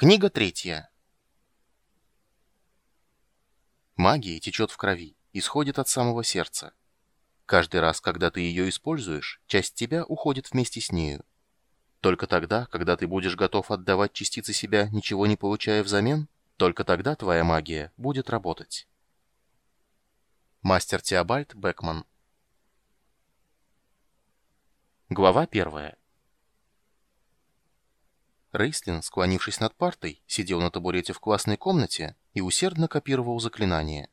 Книга третья. Магия течет в крови, исходит от самого сердца. Каждый раз, когда ты ее используешь, часть тебя уходит вместе с нею. Только тогда, когда ты будешь готов отдавать частицы себя, ничего не получая взамен, только тогда твоя магия будет работать. Мастер Теобальд Бекман Глава первая. Рейслин, склонившись над партой, сидел на табурете в классной комнате и усердно копировал заклинание.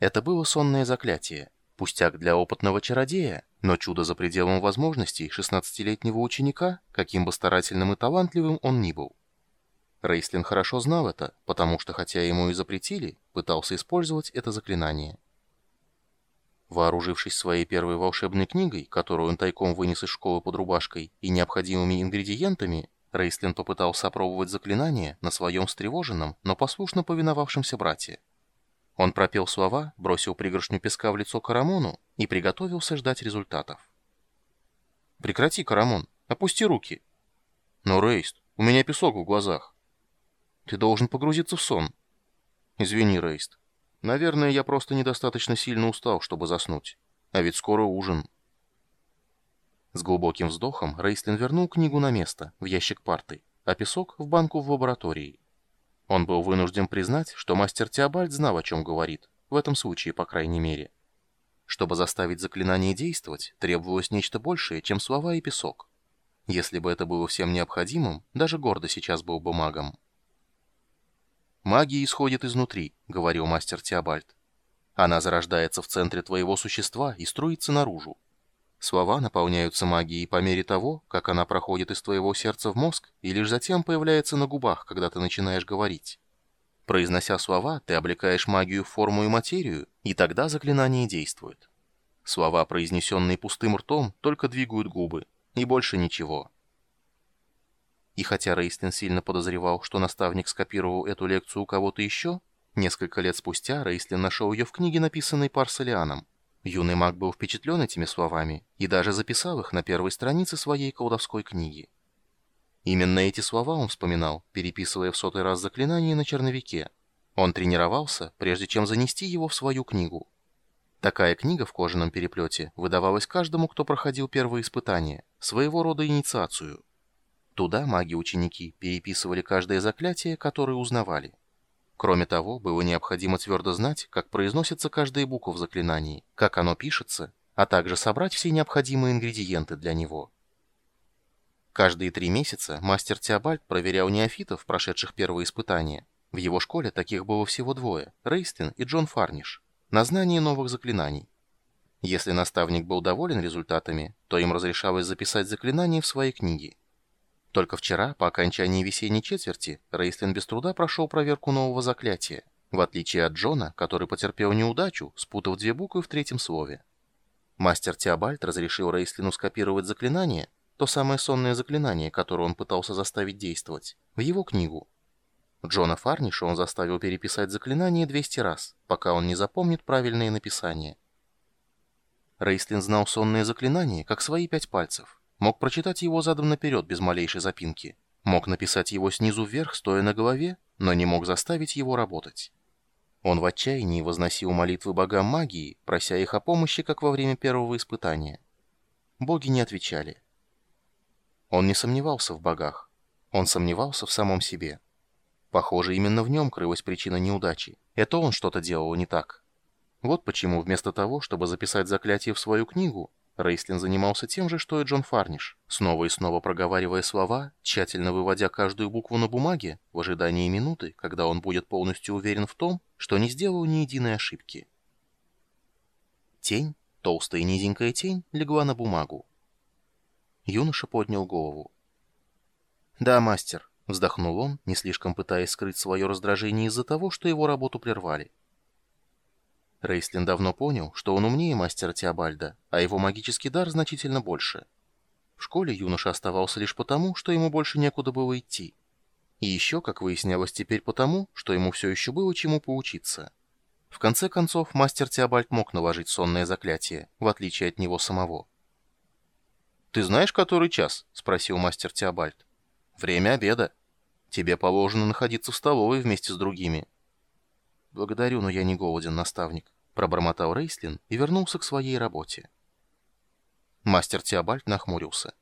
Это было сонное заклятие, пустяк для опытного чародея, но чудо за пределом возможностей 16-летнего ученика, каким бы старательным и талантливым он ни был. Рейслин хорошо знал это, потому что, хотя ему и запретили, пытался использовать это заклинание. Вооружившись своей первой волшебной книгой, которую он тайком вынес из школы под рубашкой, и необходимыми ингредиентами, Рейслин попытался опробовать заклинание на своем встревоженном, но послушно повиновавшемся брате. Он пропел слова, бросил пригоршню песка в лицо Карамону и приготовился ждать результатов. «Прекрати, Карамон, опусти руки!» «Но, Рейст, у меня песок в глазах!» «Ты должен погрузиться в сон!» «Извини, Рейст. Наверное, я просто недостаточно сильно устал, чтобы заснуть. А ведь скоро ужин!» С глубоким вздохом Рейслин вернул книгу на место, в ящик парты, а песок в банку в лаборатории. Он был вынужден признать, что мастер Теобальд знал, о чем говорит, в этом случае, по крайней мере. Чтобы заставить заклинание действовать, требовалось нечто большее, чем слова и песок. Если бы это было всем необходимым, даже гордо сейчас был бы магом. «Магия исходит изнутри», — говорил мастер Теобальд. «Она зарождается в центре твоего существа и струится наружу. Слова наполняются магией по мере того, как она проходит из твоего сердца в мозг и лишь затем появляется на губах, когда ты начинаешь говорить. Произнося слова, ты облекаешь магию в форму и материю, и тогда заклинание действует. Слова, произнесенные пустым ртом, только двигают губы, и больше ничего. И хотя Рейстлин сильно подозревал, что наставник скопировал эту лекцию у кого-то еще, несколько лет спустя Рейстлин нашел ее в книге, написанной Парселианом. Юный маг был впечатлен этими словами и даже записал их на первой странице своей колдовской книги. Именно эти слова он вспоминал, переписывая в сотый раз заклинание на черновике. Он тренировался, прежде чем занести его в свою книгу. Такая книга в кожаном переплете выдавалась каждому, кто проходил первые испытания, своего рода инициацию. Туда маги-ученики переписывали каждое заклятие, которое узнавали. Кроме того, было необходимо твердо знать, как произносится каждая буква в заклинании, как оно пишется, а также собрать все необходимые ингредиенты для него. Каждые три месяца мастер Теобальд проверял неофитов, прошедших первые испытания. В его школе таких было всего двое – Рейстин и Джон Фарниш, на знание новых заклинаний. Если наставник был доволен результатами, то им разрешалось записать заклинания в свои книги. Только вчера, по окончании весенней четверти, Рейслин без труда прошел проверку нового заклятия, в отличие от Джона, который потерпел неудачу, спутав две буквы в третьем слове. Мастер Теобальд разрешил Рейслину скопировать заклинание, то самое сонное заклинание, которое он пытался заставить действовать, в его книгу. Джона Фарниша он заставил переписать заклинание 200 раз, пока он не запомнит правильное написание. Рейслин знал сонное заклинание, как свои пять пальцев. Мог прочитать его задом наперед без малейшей запинки. Мог написать его снизу вверх, стоя на голове, но не мог заставить его работать. Он в отчаянии возносил молитвы богам магии, прося их о помощи, как во время первого испытания. Боги не отвечали. Он не сомневался в богах. Он сомневался в самом себе. Похоже, именно в нем крылась причина неудачи. Это он что-то делал не так. Вот почему вместо того, чтобы записать заклятие в свою книгу, Рейслин занимался тем же, что и Джон Фарниш, снова и снова проговаривая слова, тщательно выводя каждую букву на бумаге, в ожидании минуты, когда он будет полностью уверен в том, что не сделал ни единой ошибки. Тень, толстая и низенькая тень, легла на бумагу. Юноша поднял голову. «Да, мастер», — вздохнул он, не слишком пытаясь скрыть свое раздражение из-за того, что его работу прервали. Рейслин давно понял, что он умнее мастера Теобальда, а его магический дар значительно больше. В школе юноша оставался лишь потому, что ему больше некуда было идти. И еще, как выяснялось теперь потому, что ему все еще было чему поучиться. В конце концов, мастер Теобальд мог наложить сонное заклятие, в отличие от него самого. «Ты знаешь, который час?» — спросил мастер Теобальд. «Время обеда». Тебе положено находиться в столовой вместе с другими». «Благодарю, но я не голоден, наставник», — пробормотал Рейслин и вернулся к своей работе. Мастер Теобальд нахмурился.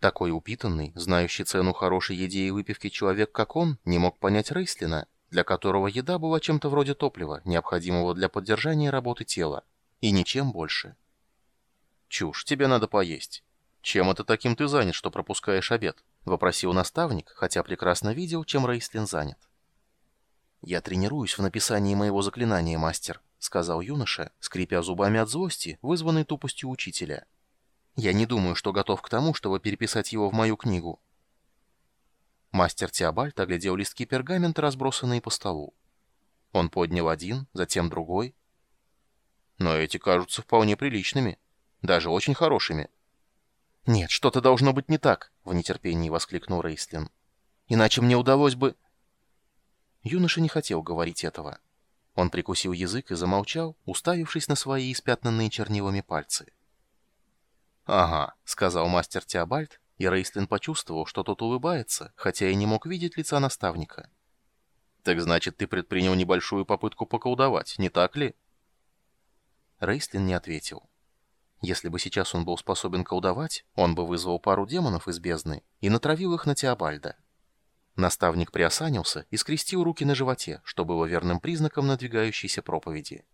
Такой упитанный, знающий цену хорошей еде и выпивки человек, как он, не мог понять Рейслина, для которого еда была чем-то вроде топлива, необходимого для поддержания работы тела, и ничем больше. «Чушь, тебе надо поесть. Чем это таким ты занят, что пропускаешь обед?» — вопросил наставник, хотя прекрасно видел, чем Рейслин занят. «Я тренируюсь в написании моего заклинания, мастер», — сказал юноша, скрипя зубами от злости, вызванной тупостью учителя. «Я не думаю, что готов к тому, чтобы переписать его в мою книгу». Мастер Теобальд оглядел листки пергамента, разбросанные по столу. Он поднял один, затем другой. «Но эти кажутся вполне приличными, даже очень хорошими». «Нет, что-то должно быть не так», — в нетерпении воскликнул Рейслин. «Иначе мне удалось бы...» Юноша не хотел говорить этого. Он прикусил язык и замолчал, уставившись на свои испятнанные чернилами пальцы. «Ага», — сказал мастер Теобальд, и Рейслин почувствовал, что тот улыбается, хотя и не мог видеть лица наставника. «Так значит, ты предпринял небольшую попытку поколдовать, не так ли?» Рейслин не ответил. Если бы сейчас он был способен колдовать, он бы вызвал пару демонов из бездны и натравил их на Теобальда. Наставник приосанился и скрестил руки на животе, что было верным признаком надвигающейся проповеди.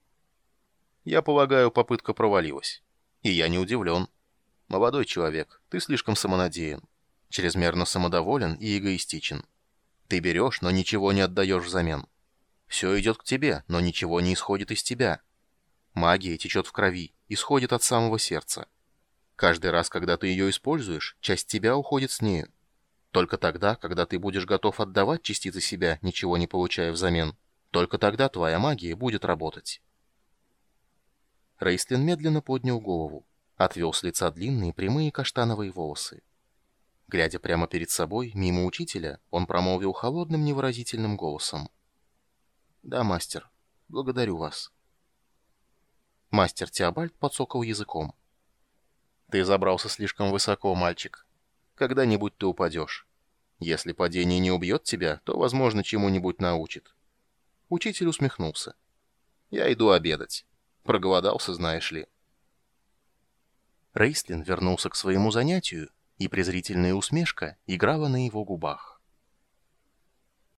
«Я полагаю, попытка провалилась. И я не удивлен. Молодой человек, ты слишком самонадеян, чрезмерно самодоволен и эгоистичен. Ты берешь, но ничего не отдаешь взамен. Все идет к тебе, но ничего не исходит из тебя. Магия течет в крови, исходит от самого сердца. Каждый раз, когда ты ее используешь, часть тебя уходит с нею. Только тогда, когда ты будешь готов отдавать частицы себя, ничего не получая взамен, только тогда твоя магия будет работать. Рейстлин медленно поднял голову, отвел с лица длинные прямые каштановые волосы. Глядя прямо перед собой, мимо учителя, он промолвил холодным невыразительным голосом. «Да, мастер, благодарю вас». Мастер Теобальд подсокал языком. «Ты забрался слишком высоко, мальчик. Когда-нибудь ты упадешь. Если падение не убьет тебя, то, возможно, чему-нибудь научит». Учитель усмехнулся. «Я иду обедать. Проголодался, знаешь ли». Рейстлин вернулся к своему занятию, и презрительная усмешка играла на его губах.